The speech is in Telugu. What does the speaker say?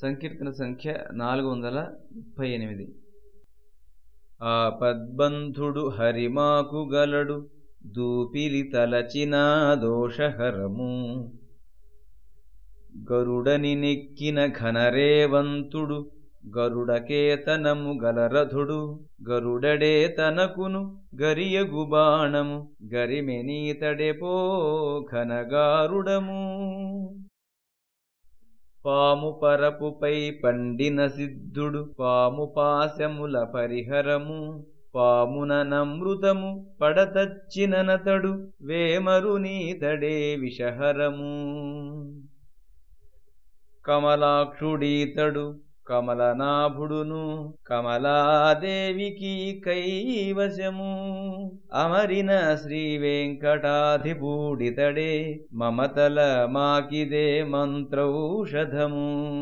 సంకీర్తన సంఖ్య నాలుగు వందల ముప్పై ఎనిమిది. ఆపద్బంధుడు హరిమాకు గలడు దూపిలి తలచిన దోషహరము. గరుడని నెక్కిన ఘనరేవంతుడు గరుడకేతనము గలరథుడు గరుడడే తనకును గరియగు బాణము గరిమెనీతడెపో ఘనగారుడము. పాము పరపుపై పండిన సిద్ధుడు పాము పాశముల పరిహరము పామున నమృతము పడతచ్చిననతడు వేమరు నీతడే విషహరము. కమలాక్షుడీతడు కమలనాభుడును కమలాదేవికి కైవశము. అమరిన శ్రీ వెంకటాధిపూడితడే మమతల మాకిదే మంత్రౌషధము.